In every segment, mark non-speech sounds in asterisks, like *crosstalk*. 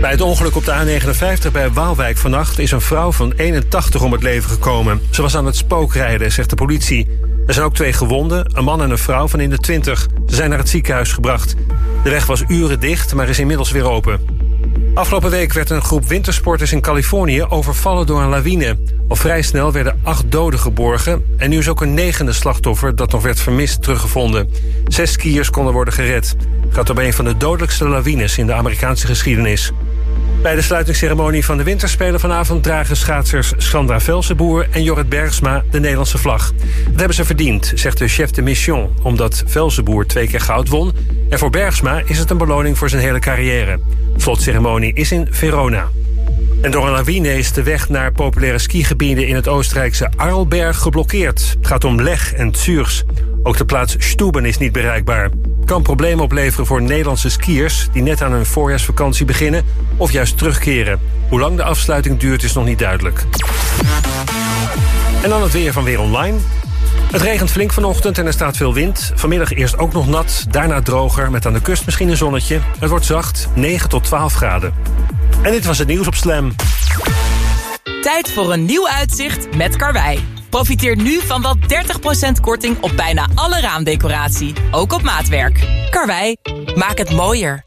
Bij het ongeluk op de A59 bij Waalwijk vannacht is een vrouw van 81 om het leven gekomen. Ze was aan het spookrijden, zegt de politie. Er zijn ook twee gewonden, een man en een vrouw van in de 20. Ze zijn naar het ziekenhuis gebracht. De weg was uren dicht, maar is inmiddels weer open. Afgelopen week werd een groep wintersporters in Californië overvallen door een lawine. Al vrij snel werden acht doden geborgen en nu is ook een negende slachtoffer dat nog werd vermist teruggevonden. Zes skiers konden worden gered. Het gaat om een van de dodelijkste lawines in de Amerikaanse geschiedenis. Bij de sluitingsceremonie van de Winterspelen vanavond dragen schaatsers Sandra Velsenboer en Jorrit Bergsma de Nederlandse vlag. Dat hebben ze verdiend, zegt de chef de mission, omdat Velsenboer twee keer goud won. En voor Bergsma is het een beloning voor zijn hele carrière. De slotceremonie is in Verona. En door een lawine is de weg naar populaire skigebieden in het Oostenrijkse Arlberg geblokkeerd. Het gaat om Leg en Zürs. Ook de plaats Stuben is niet bereikbaar. Kan problemen opleveren voor Nederlandse skiers die net aan hun voorjaarsvakantie beginnen of juist terugkeren. Hoe lang de afsluiting duurt is nog niet duidelijk. En dan het weer van Weer Online. Het regent flink vanochtend en er staat veel wind. Vanmiddag eerst ook nog nat, daarna droger... met aan de kust misschien een zonnetje. Het wordt zacht, 9 tot 12 graden. En dit was het nieuws op Slam. Tijd voor een nieuw uitzicht met Karwei. Profiteer nu van wel 30% korting op bijna alle raamdecoratie. Ook op maatwerk. Karwei, maak het mooier.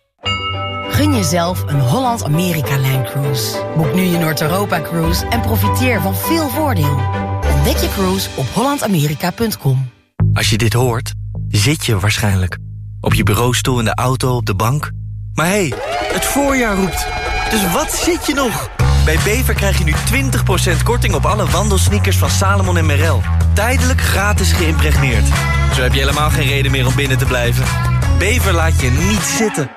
Gun jezelf een Holland-Amerika-lijn cruise. Boek nu je Noord-Europa-cruise en profiteer van veel voordeel. Ontdek je cruise op hollandamerika.com. Als je dit hoort, zit je waarschijnlijk. Op je bureaustoel, in de auto, op de bank. Maar hé, hey, het voorjaar roept. Dus wat zit je nog? Bij Bever krijg je nu 20% korting op alle wandelsneakers van Salomon en Merrell. Tijdelijk gratis geïmpregneerd. Zo heb je helemaal geen reden meer om binnen te blijven. Bever laat je niet zitten.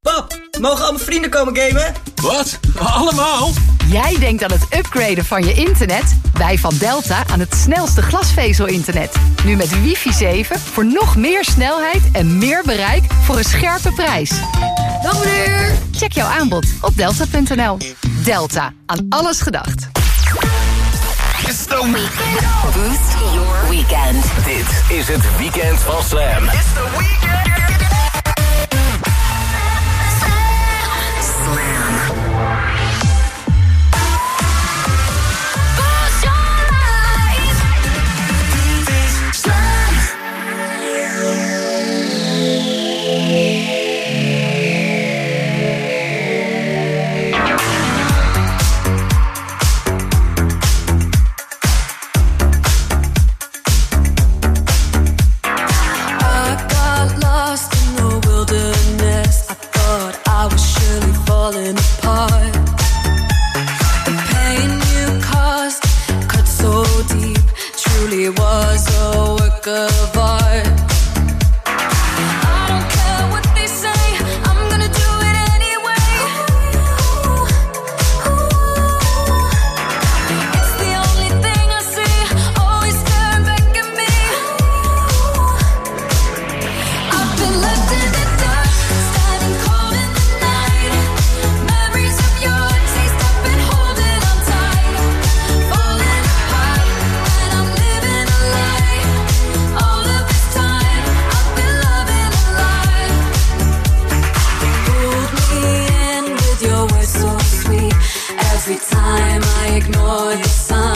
Pap, mogen al mijn vrienden komen gamen? Wat? Allemaal? Jij denkt aan het upgraden van je internet? Wij van Delta aan het snelste glasvezel-internet. Nu met wifi 7 voor nog meer snelheid en meer bereik voor een scherpe prijs. Dag meneer! Check jouw aanbod op delta.nl. Delta, aan alles gedacht. It's the weekend. Boost your weekend. Dit is het weekend van Slam. It's the weekend. Every time I ignore the sign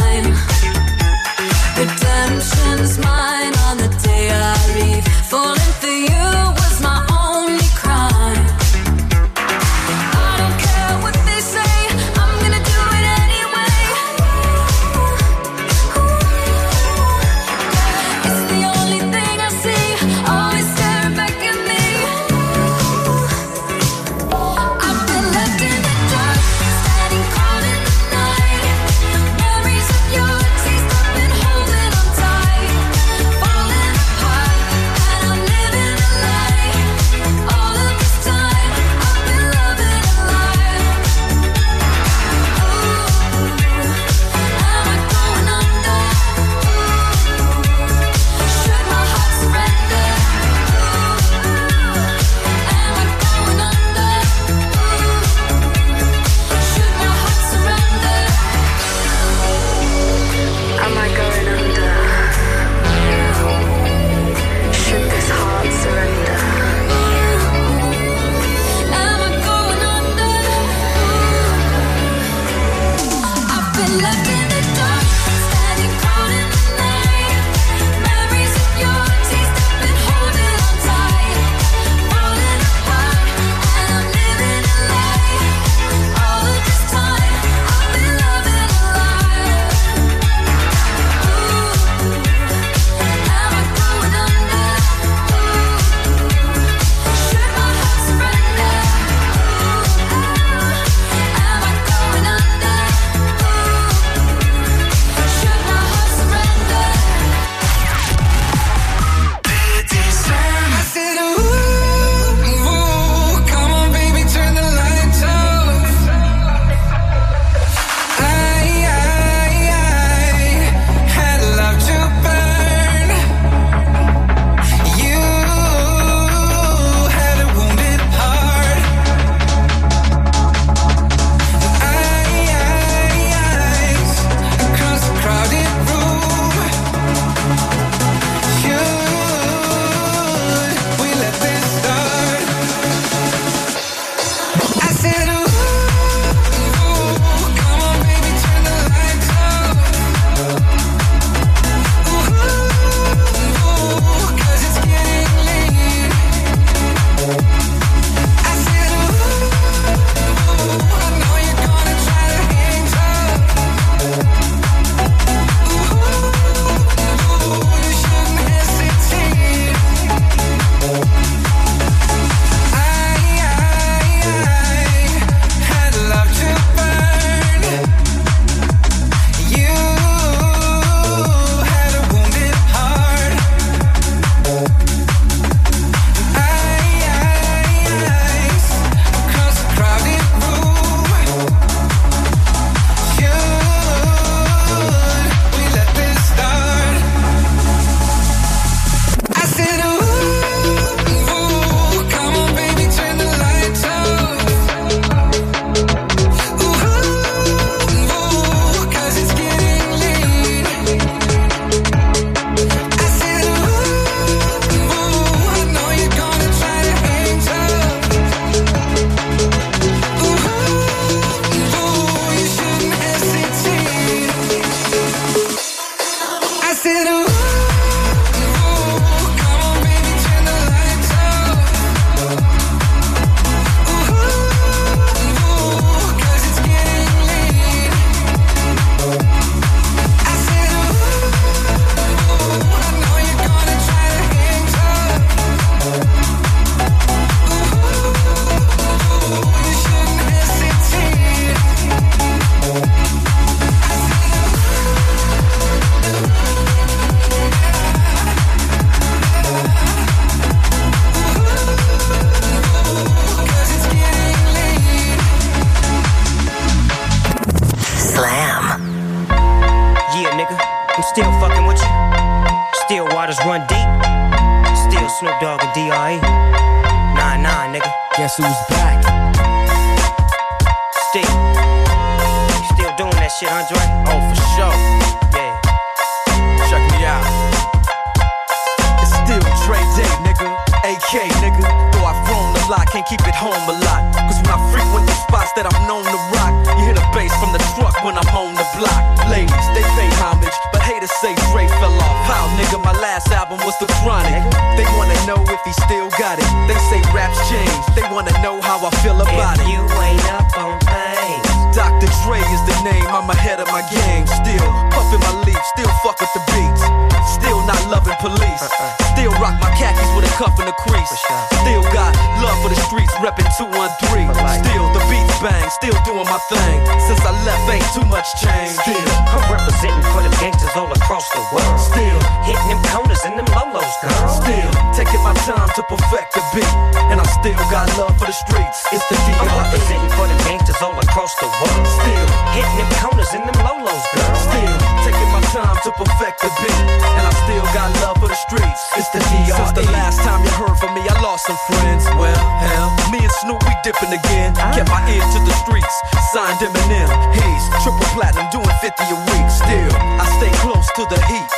time to perfect the beat. And I still got love for the streets. It's the I'm D.R.E. representing for the gangsters all across the world. Still, Hitting them corners and them lolos, girl. Still taking my time to perfect the beat, and I still got love for the streets. It's the DR. Since the last time you heard from me, I lost some friends. Well, hell, me and Snoop we dipping again. Ah. Kept my ear to the streets, signed Eminem. He's triple platinum, doing 50 a week. Still, I stay close to the heat,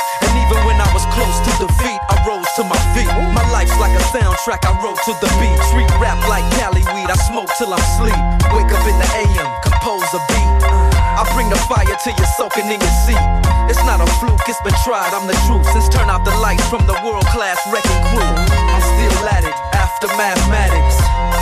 even when I was close to defeat, I rose to my feet. My life's like a soundtrack, I wrote to the beat. Street rap like Cali weed, I smoke till I'm sleep. Wake up in the AM, compose a beat. I bring the fire till you're soaking in your seat. It's not a fluke, it's been tried, I'm the truth. Since turn out the lights from the world class wrecking crew, I'm still at it after mathematics.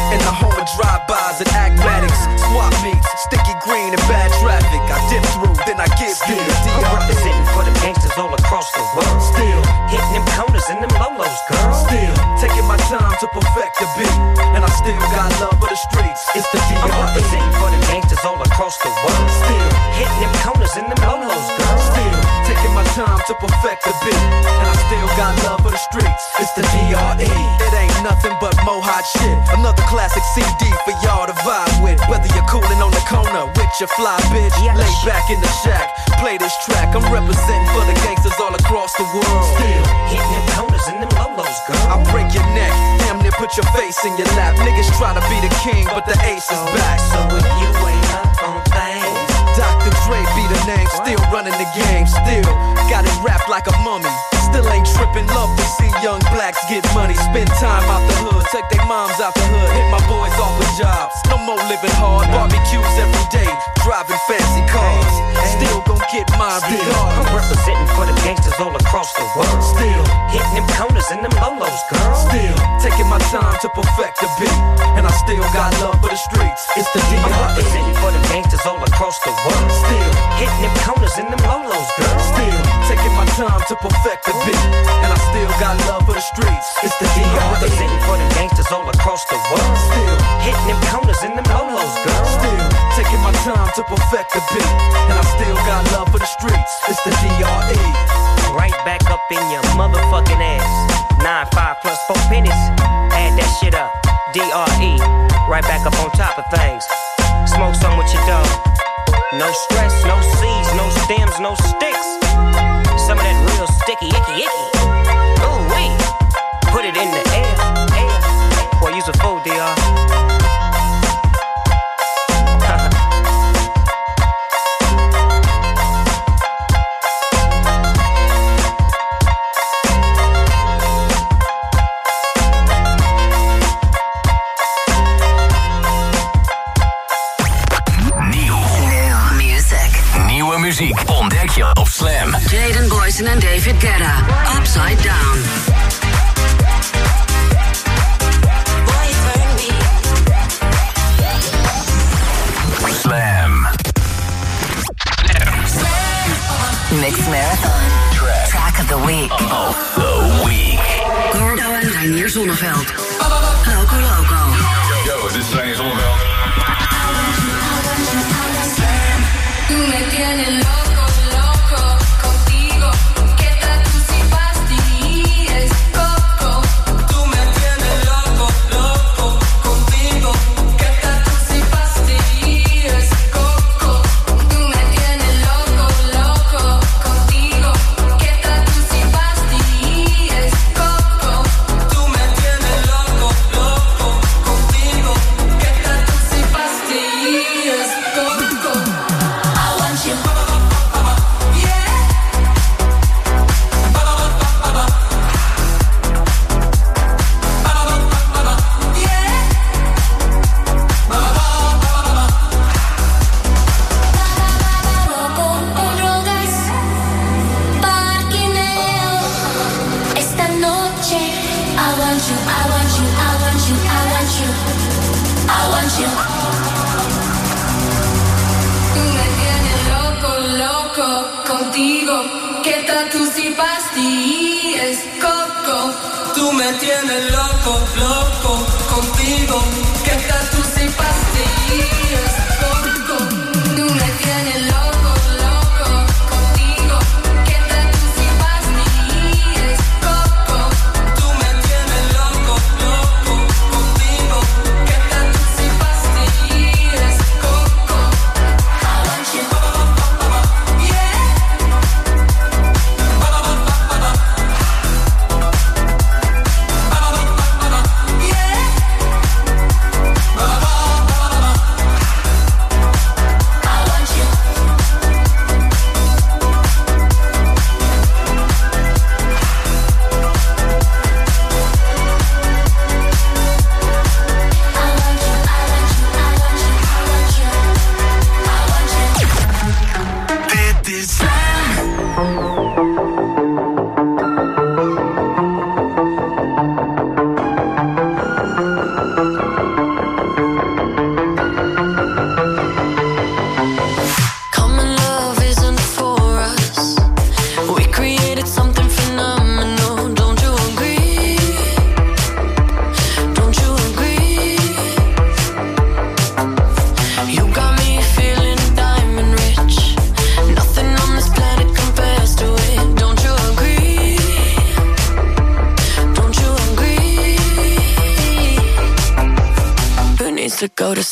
In the home of drive-bys and acmatics, swap meets, sticky green and bad traffic. I dip through, then I you the I'm representing for the all across the world. Still, Hitting them corners and them lolos, girl. still taking my time to perfect the beat, and I still got love for the streets. It's the I'm DR. representing for the gangsters all across the world. Still. Hitting them corners and them lolos, girl. Still taking my time to perfect the beat, and I still got love for the streets. It's the DRE. It ain't nothing but mohawk shit. Another classic CD for y'all to vibe with. Whether you're cooling on the corner with your fly bitch, Yes. lay back in the shack, play this track. I'm representing for the gangsters all across the world. Still. Hitting them corners and them lolos, girl. I break your neck, damn near put your face in your lap. Niggas try to be the king, but the ace is oh, back. So if you ain't up on things, Dr. Dre the name, still running the game, still got it wrapped like a mummy. Still ain't tripping, love to see young blacks get money. Spend time out the hood, take their moms out the hood, hit my boys off with jobs. No more living hard, barbecues every day, driving fancy cars. Still gon' get mine I'm representing for the gangsters all across the world. Still, Hitting them corners and them lolos, girl. still taking my time to perfect the beat, and I still got love for the streets. It's the I'm all across the world. Still. Hitting them corners in them lolos, girl. Still taking my time to perfect the beat, and I still got love for the streets. It's the I'm DR. representing for the gangsters all across the world. Still, Hitting them corners in them lolos, girl. still taking my time to perfect the beat, and I still got love for the streets. It's the DRE. Right back up in your motherfucking ass. Nine five plus four pennies. Add that shit up. D-R-E. Right back up on top of things. Smoke some with your dog. No stress, no seeds, no stems, no sticks. Some of that real sticky, icky, icky. Jaden Boyson en David Guetta. Upside Down. Slam. Mix Marathon. Track of the week. Of the week. Gordo en Reinier Zonneveld. Loco Loco. Yo, dit is Reinier Zonneveld. Tú me tienes loco, loco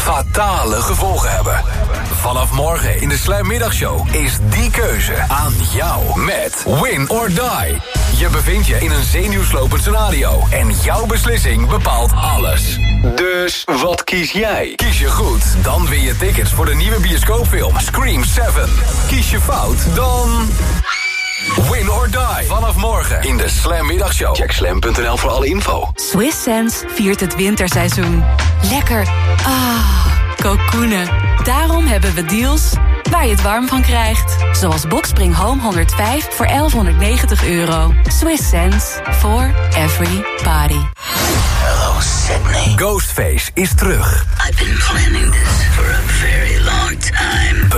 fatale gevolgen hebben. Vanaf morgen in de Slam Middagshow is die keuze aan jou met Win or Die. Je bevindt je in een zenuwslopend scenario en jouw beslissing bepaalt alles. Dus wat kies jij? Kies je goed, dan win je tickets voor de nieuwe bioscoopfilm Scream 7. Kies je fout, dan... Win or die. Vanaf morgen in de Slam Middagshow. Check slam.nl voor alle info. Swiss Sense viert het winterseizoen. Lekker. Ah, kokoenen. Daarom hebben we deals waar je het warm van krijgt. Zoals Boxspring Home 105 voor 1190 euro. Swiss sense for every party. Hello Sydney. Ghostface is terug. I've been planning this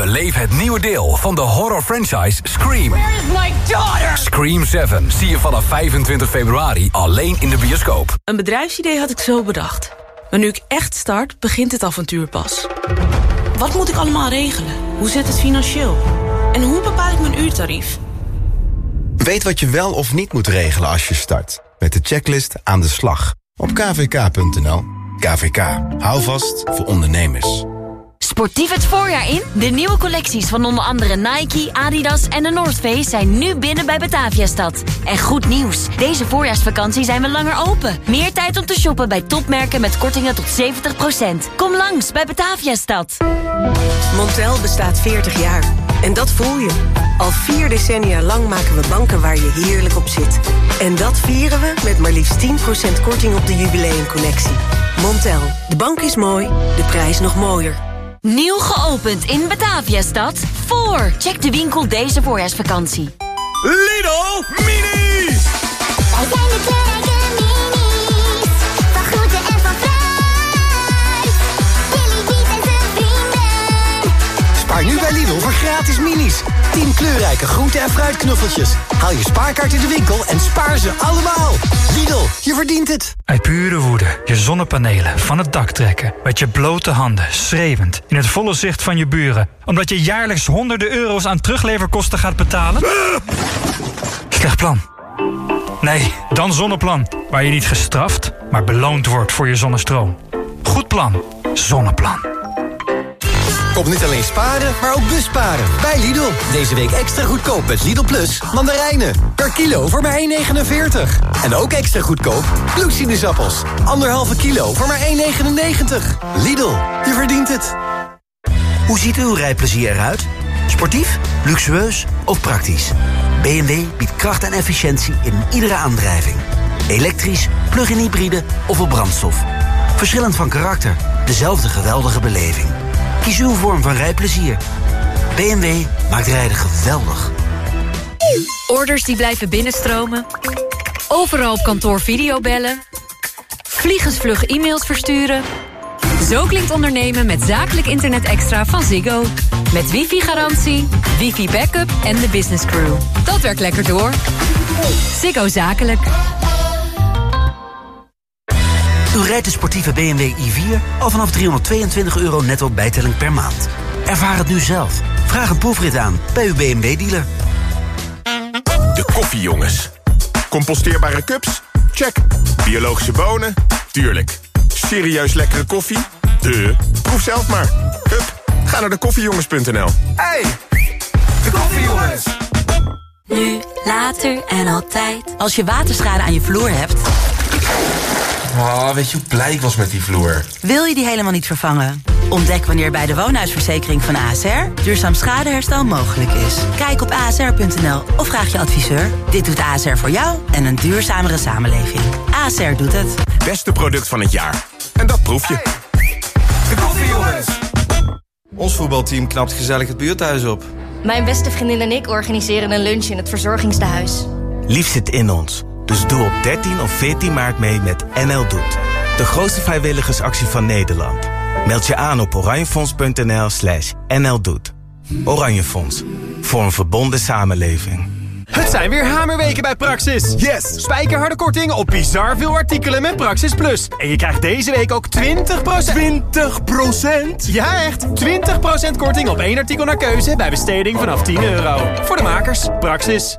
Beleef het nieuwe deel van de horror franchise Scream. Where is my daughter? Scream 7 zie je vanaf 25 februari alleen in de bioscoop. Een bedrijfsidee had ik zo bedacht. Maar nu ik echt start, begint het avontuur pas. Wat moet ik allemaal regelen? Hoe zit het financieel? En hoe bepaal ik mijn uurtarief? Weet wat je wel of niet moet regelen als je start. Met de checklist aan de slag. Op kvk.nl. KVK. Hou vast voor ondernemers. Sportief het voorjaar in? De nieuwe collecties van onder andere Nike, Adidas en de North Face zijn nu binnen bij Bataviastad. En goed nieuws, deze voorjaarsvakantie zijn we langer open. Meer tijd om te shoppen bij topmerken met kortingen tot 70%. Kom langs bij Bataviastad. Montel bestaat 40 jaar. En dat voel je. Al vier decennia lang maken we banken waar je heerlijk op zit. En dat vieren we met maar liefst 10% korting op de jubileumcollectie. Montel, de bank is mooi, de prijs nog mooier. Nieuw geopend in Bataviastad. Voor. Check de winkel deze voorjaarsvakantie. Lidl Mini! Wij zijn de Nu bij Lidl voor gratis minis. 10 kleurrijke groente- en fruitknuffeltjes. Haal je spaarkaart in de winkel en spaar ze allemaal. Lidl, je verdient het. Uit pure woede je zonnepanelen van het dak trekken. Met je blote handen, schreeuwend, in het volle zicht van je buren. Omdat je jaarlijks honderden euro's aan terugleverkosten gaat betalen? Slecht plan. Nee, dan Zonneplan. Waar je niet gestraft, maar beloond wordt voor je zonnestroom. Goed plan. Zonneplan. Kom niet alleen sparen, maar ook busparen. Bij Lidl. Deze week extra goedkoop met Lidl Plus. Mandarijnen. Per kilo voor maar 1,49. En ook extra goedkoop bloedsinusappels. Anderhalve kilo voor maar 1,99. Lidl, je verdient het. Hoe ziet uw rijplezier eruit? Sportief, luxueus of praktisch? BMW biedt kracht en efficiëntie in iedere aandrijving. Elektrisch, plug-in hybride of op brandstof. Verschillend van karakter, dezelfde geweldige beleving. Kies uw vorm van rijplezier. BMW maakt rijden geweldig. Orders die blijven binnenstromen. Overal op kantoor videobellen. Vliegensvlug e-mails versturen. Zo klinkt ondernemen met zakelijk internet extra van Ziggo. Met wifi-garantie, wifi-backup en de business crew. Dat werkt lekker door. Ziggo Zakelijk. U rijdt de sportieve BMW i4 al vanaf 322 euro netto bijtelling per maand. Ervaar het nu zelf. Vraag een proefrit aan bij uw BMW-dealer. De koffiejongens. Composteerbare cups? Check. Biologische bonen? Tuurlijk. Serieus lekkere koffie? De. Proef zelf maar. Hup, ga naar de koffiejongens.nl. Hey, de koffiejongens. Nu, later en altijd. Als je waterschade aan je vloer hebt... Oh, weet je hoe blij ik was met die vloer? Wil je die helemaal niet vervangen? Ontdek wanneer bij de woonhuisverzekering van ASR duurzaam schadeherstel mogelijk is. Kijk op asr.nl of vraag je adviseur. Dit doet ASR voor jou en een duurzamere samenleving. ASR doet het. Beste product van het jaar. En dat proef je. De koffiejongens. Ons voetbalteam knapt gezellig het buurthuis op. Mijn beste vriendin en ik organiseren een lunch in het verzorgingstehuis. Lief zit in ons. Dus doe op 13 of 14 maart mee met NL Doet. De grootste vrijwilligersactie van Nederland. Meld je aan op oranjefonds.nl slash nldoet. Oranje Fonds. Voor een verbonden samenleving. Het zijn weer hamerweken bij Praxis. Yes! Spijkerharde korting op bizar veel artikelen met Praxis Plus. En je krijgt deze week ook 20%... 20%? Ja, echt! 20% korting op één artikel naar keuze bij besteding vanaf 10 euro. Voor de makers, Praxis.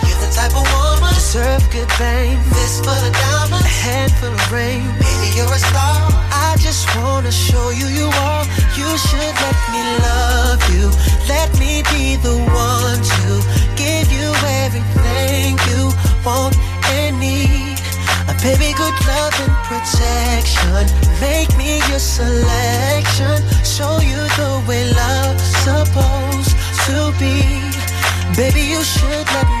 Type of woman deserve good things. This for the diamonds, a handful of rain. Baby, you're a star. I just wanna show you you are. You should let me love you. Let me be the one to give you everything you want and need. A baby, good love and protection. Make me your selection. Show you the way love's supposed to be. Baby, you should let me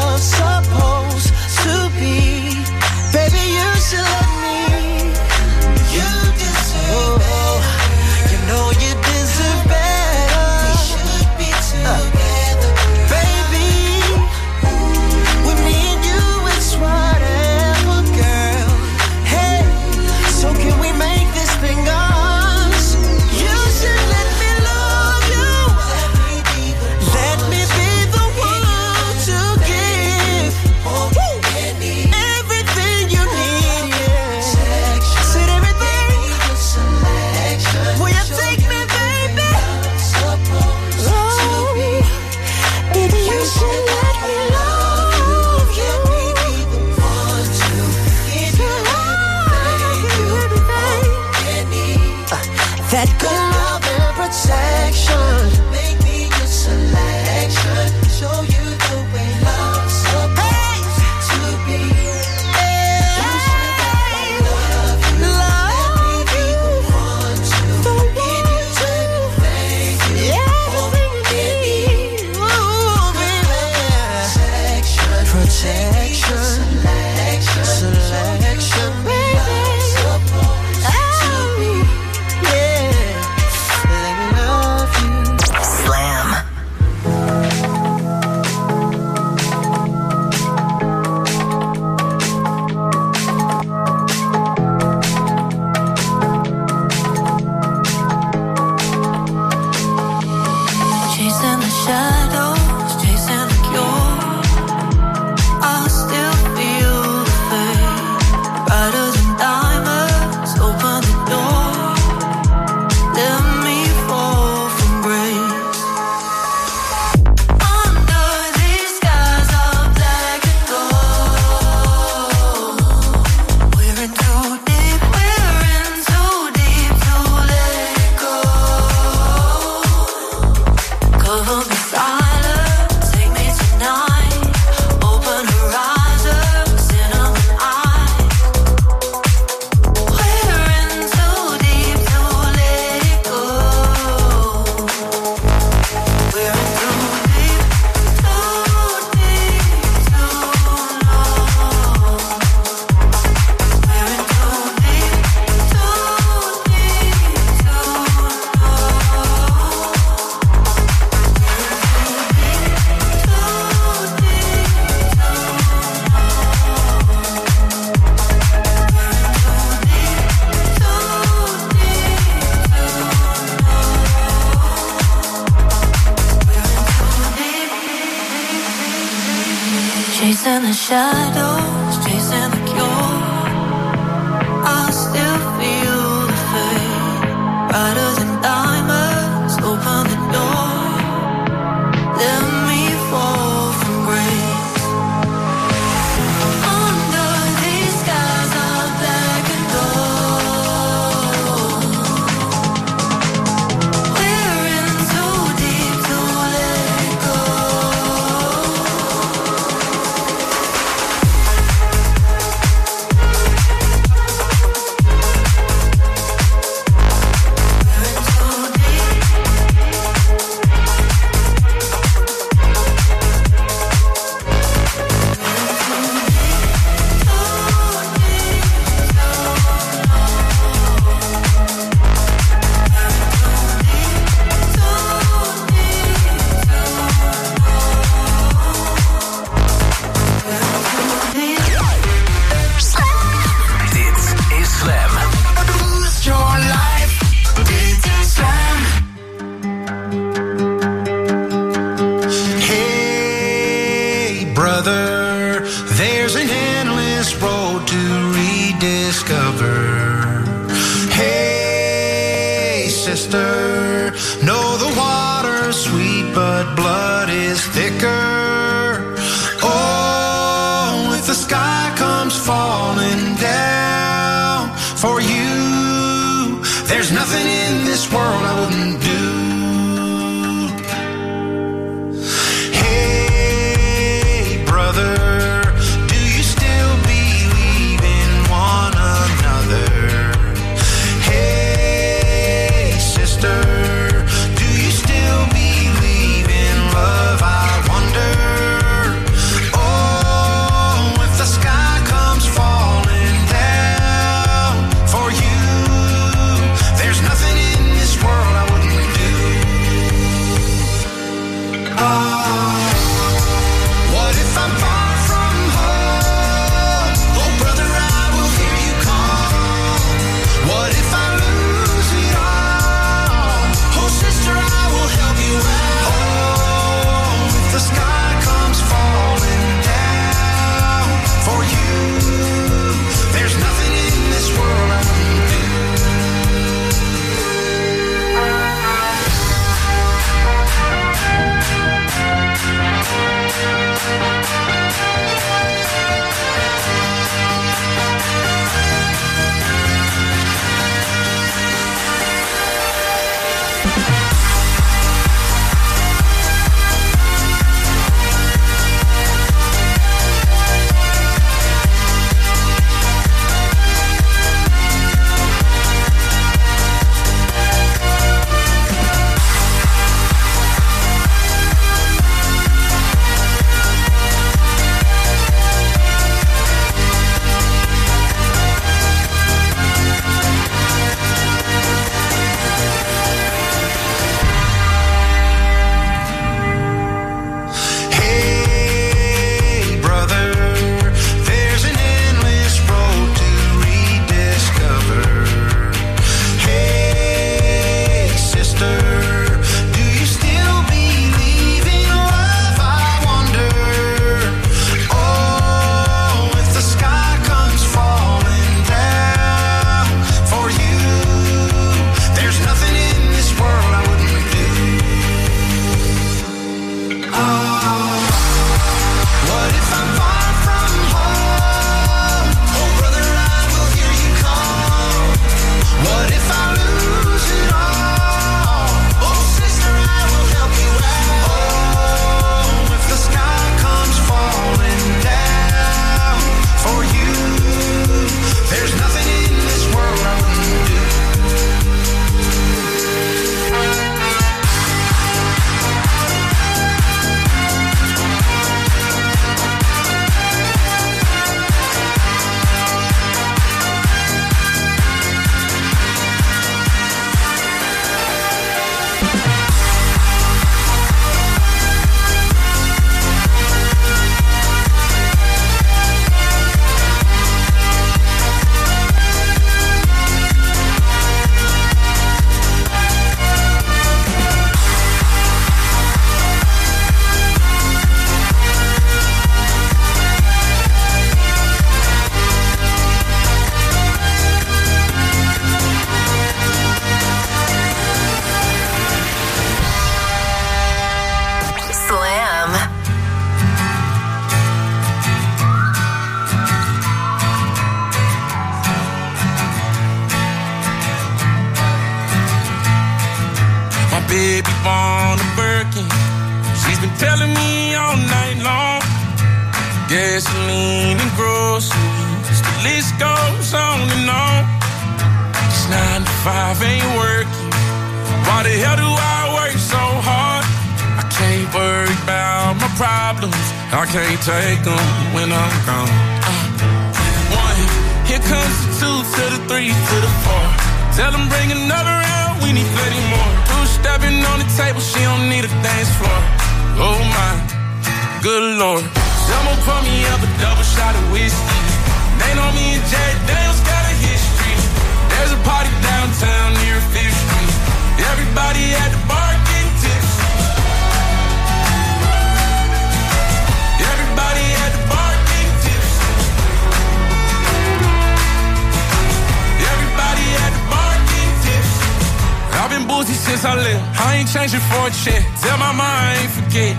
since I left. I ain't changing for a check. Tell my mind I ain't forget.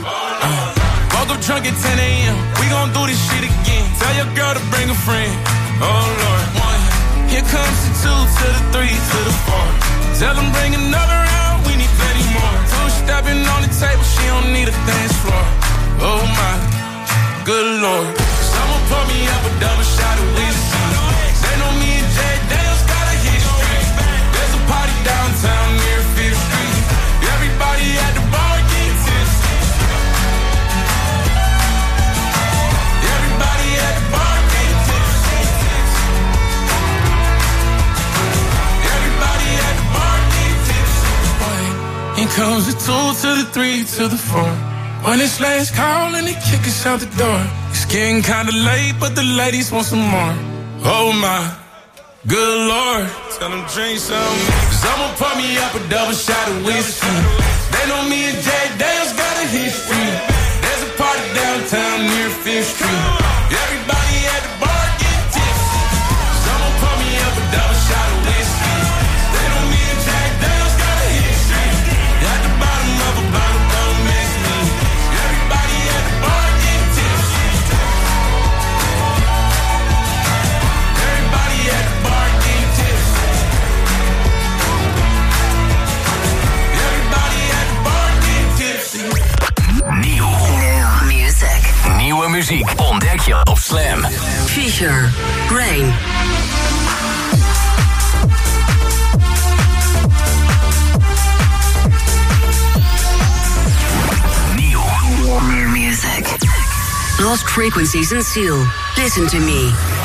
Uh, woke up drunk at 10 a.m. We gon' do this shit again. Tell your girl to bring a friend. Oh Lord, one. Here comes the two to the three to the four. Tell them bring another round. We need plenty more. Two stepping on the table. She don't need a dance floor. Oh my, good lord. Someone pour me up a double shot of whiskey. They know me and Jack comes the two to the three to the four. When it's last call and they kick us out the door. It's getting kinda late, but the ladies want some more. Oh my, good lord. Tell them drink some. Cause I'ma pour me up a double shot of whiskey. They know me and Jack Daniels got a history. There's a party downtown near Fifth Street. Muziek ontdek je op Slam. Fisher. Rain. Nieuw. New music. Lost frequencies and seal. Listen to me.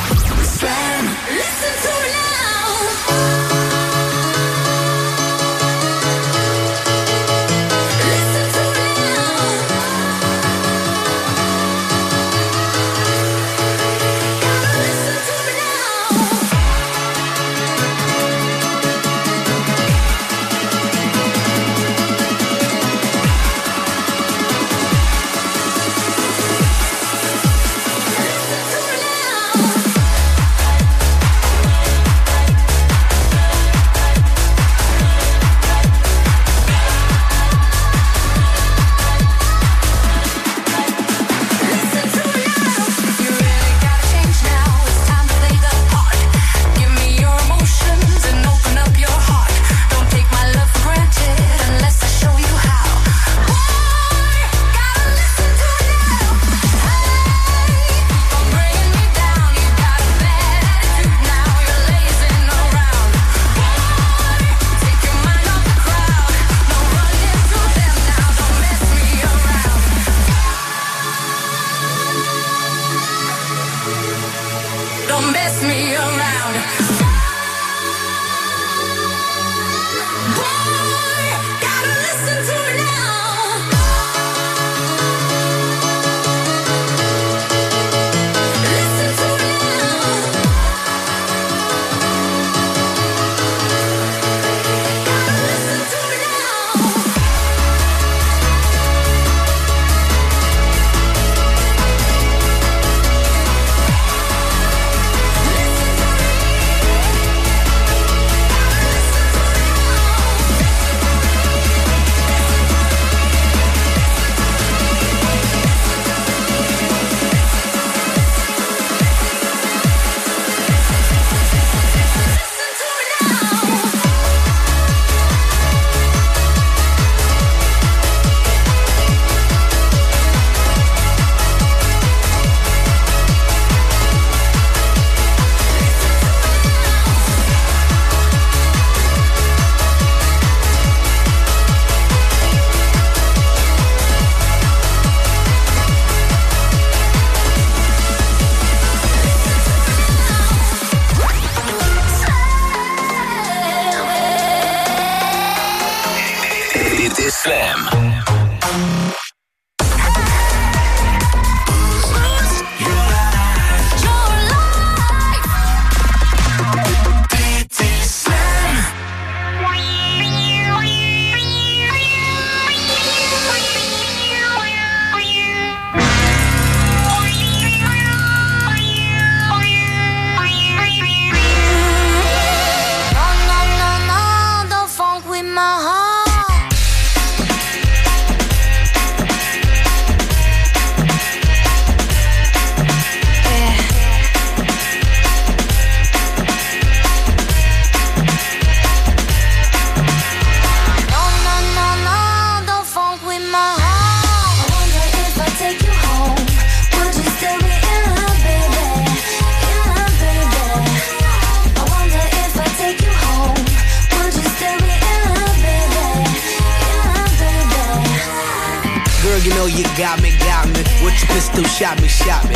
You know you got me, got me. With your pistol, shot me, shot me.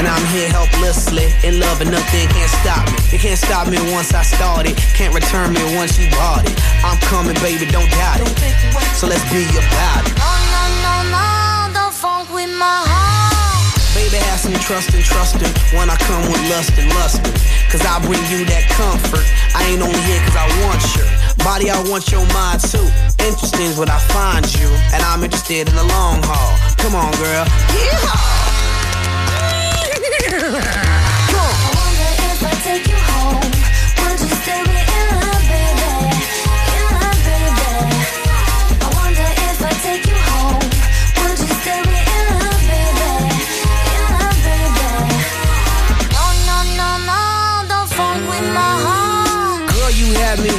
And I'm here helplessly, in love and nothing can't stop me. It can't stop me once I started, can't return me once you bought it. I'm coming, baby, don't doubt it. So let's be about it. No, no, no, no, don't funk with my heart. Baby, have some trust and trusting when I come with lust and lust. Cause I bring you that comfort. I ain't only here cause I want your body, I want your mind too. Interesting is what I find you, and I'm interested in the long haul. Come on, girl. Yeehaw! *laughs* I wonder if I take you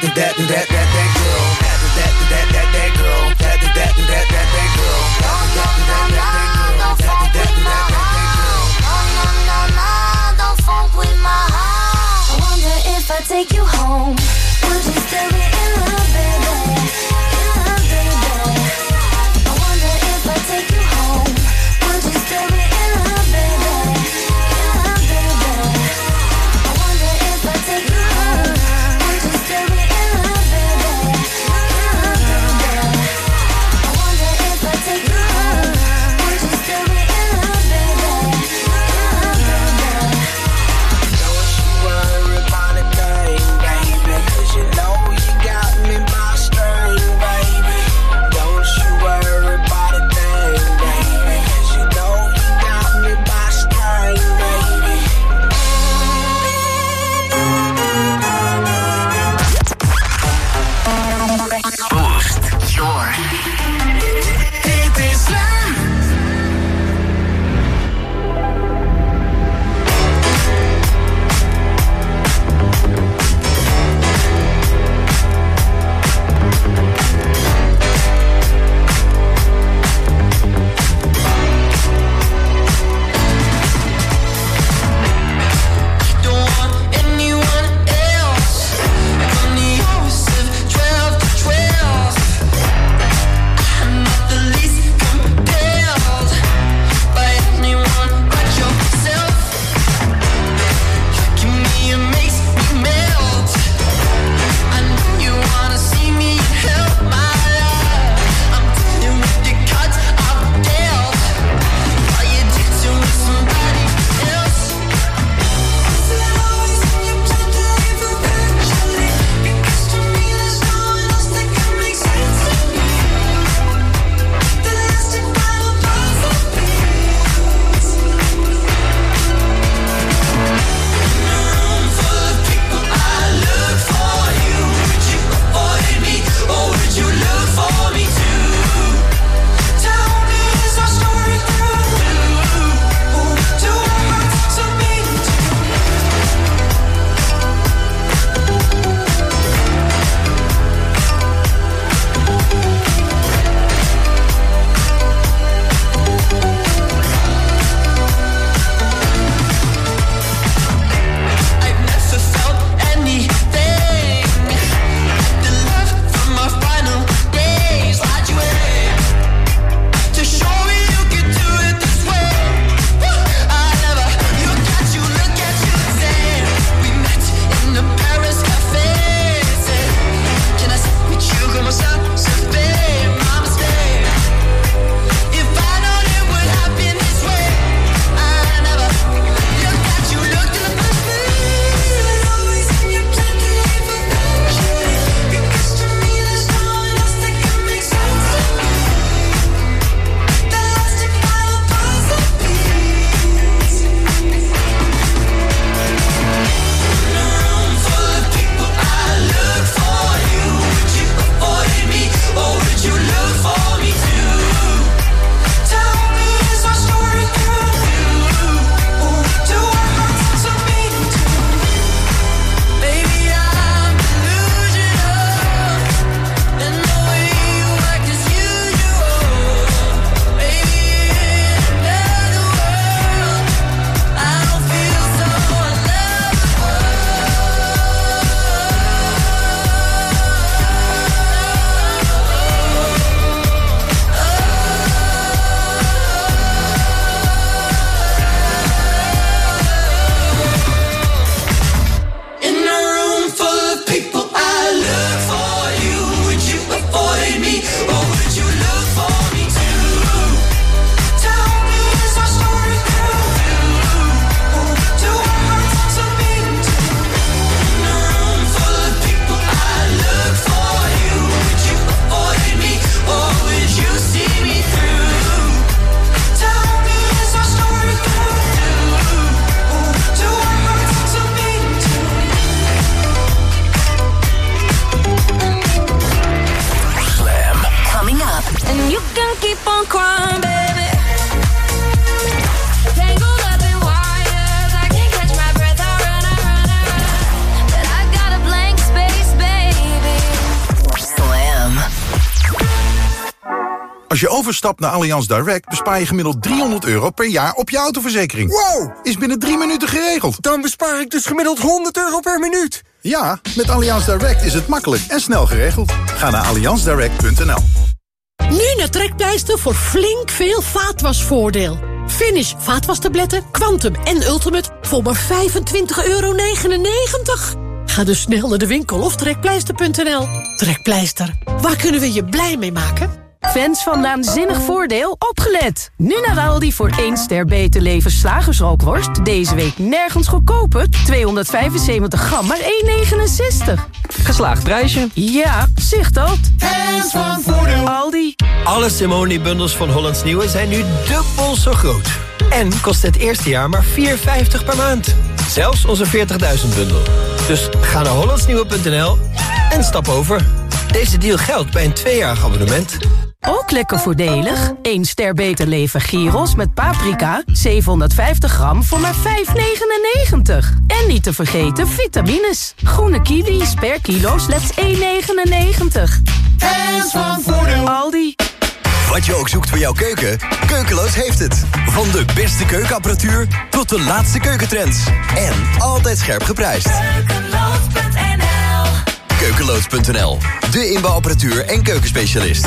That, that, that, that, that, Overstapt naar Allianz Direct bespaar je gemiddeld 300 euro per jaar op je autoverzekering. Wow! Is binnen drie minuten geregeld. Dan bespaar ik dus gemiddeld 100 euro per minuut. Ja, met Allianz Direct is het makkelijk en snel geregeld. Ga naar allianzdirect.nl. Nu naar Trekpleister voor flink veel vaatwasvoordeel. Finish vaatwastabletten, Quantum en Ultimate voor maar 25,99 euro. Ga dus snel naar de winkel of trekpleister.nl. Trekpleister, waar kunnen we je blij mee maken? Fans van Naanzinnig Voordeel, opgelet! Nu naar Aldi voor 1 ster beter leven slagersrookworst. Deze week nergens goedkoper. 275 gram, maar 1,69. Geslaagd prijsje. Ja, zicht dat. Fans van Voordeel. Aldi. Alle Simone-bundels van Hollands Nieuwe zijn nu dubbel zo groot. En kost het eerste jaar maar 4,50 per maand. Zelfs onze 40.000 bundel. Dus ga naar hollandsnieuwe.nl en stap over. Deze deal geldt bij een tweejarig abonnement. Ook lekker voordelig. 1 ster beter leven gyros met paprika. 750 gram voor maar 5,99. En niet te vergeten vitamines. Groene kiwis per kilo slechts 1,99. Fans van Voordeel. Aldi. Wat je ook zoekt voor jouw keuken, Keukeloos heeft het. Van de beste keukenapparatuur tot de laatste keukentrends. En altijd scherp geprijsd. Keukeloos.nl, de inbouwapparatuur en keukenspecialist.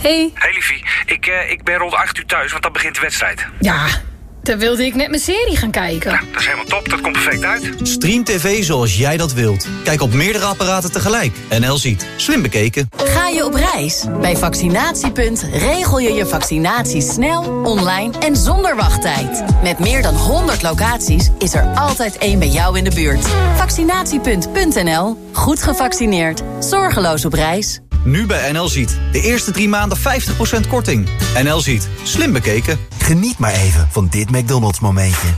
Hey. Hey liefie, ik, eh, ik ben rond 8 uur thuis, want dan begint de wedstrijd. Ja, dan wilde ik net mijn serie gaan kijken. Dat is helemaal top, dat komt perfect uit. Stream TV zoals jij dat wilt. Kijk op meerdere apparaten tegelijk. NL ziet. Slim bekeken. Ga je op reis? Bij Vaccinatiepunt regel je je vaccinatie snel, online en zonder wachttijd. Met meer dan 100 locaties is er altijd één bij jou in de buurt. Vaccinatiepunt.nl. Goed gevaccineerd. Zorgeloos op reis. Nu bij NL Ziet. De eerste drie maanden 50% korting. NL Ziet. Slim bekeken. Geniet maar even van dit McDonald's momentje.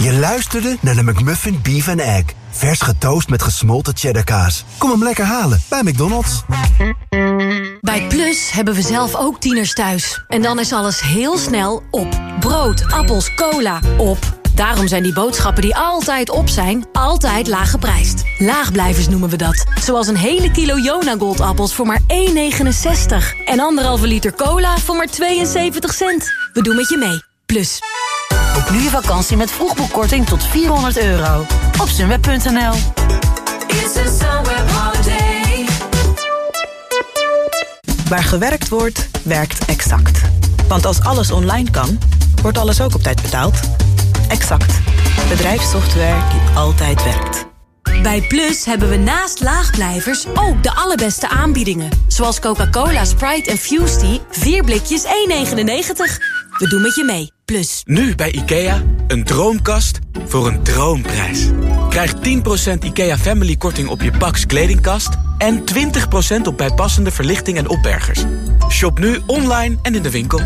Je luisterde naar de McMuffin Beef and Egg. Vers getoast met gesmolten cheddarkaas. Kom hem lekker halen bij McDonald's. Bij Plus hebben we zelf ook tieners thuis. En dan is alles heel snel op. Brood, appels, cola, op. Daarom zijn die boodschappen die altijd op zijn, altijd laag geprijsd. Laagblijvers noemen we dat. Zoals een hele kilo Jona Goldappels voor maar 1,69. En anderhalve liter cola voor maar 72 cent. We doen met je mee. Plus. Boek nu je vakantie met vroegboekkorting tot 400 euro. Op sunweb.nl Waar gewerkt wordt, werkt Exact. Want als alles online kan, wordt alles ook op tijd betaald. Exact. Bedrijfssoftware die altijd werkt. Bij Plus hebben we naast laagblijvers ook de allerbeste aanbiedingen. Zoals Coca-Cola, Sprite en Fusty. 4 blikjes 1,99. We doen met je mee. Plus. Nu bij IKEA, een droomkast voor een droomprijs. Krijg 10% IKEA Family korting op je Pax kledingkast... en 20% op bijpassende verlichting en opbergers. Shop nu online en in de winkel.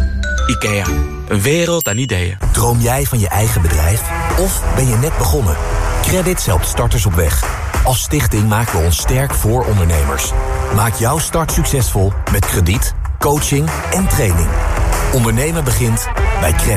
IKEA, een wereld aan ideeën. Droom jij van je eigen bedrijf? Of ben je net begonnen? Credit helpt starters op weg. Als stichting maken we ons sterk voor ondernemers. Maak jouw start succesvol met krediet, coaching en training. Ondernemen begint bij Credit.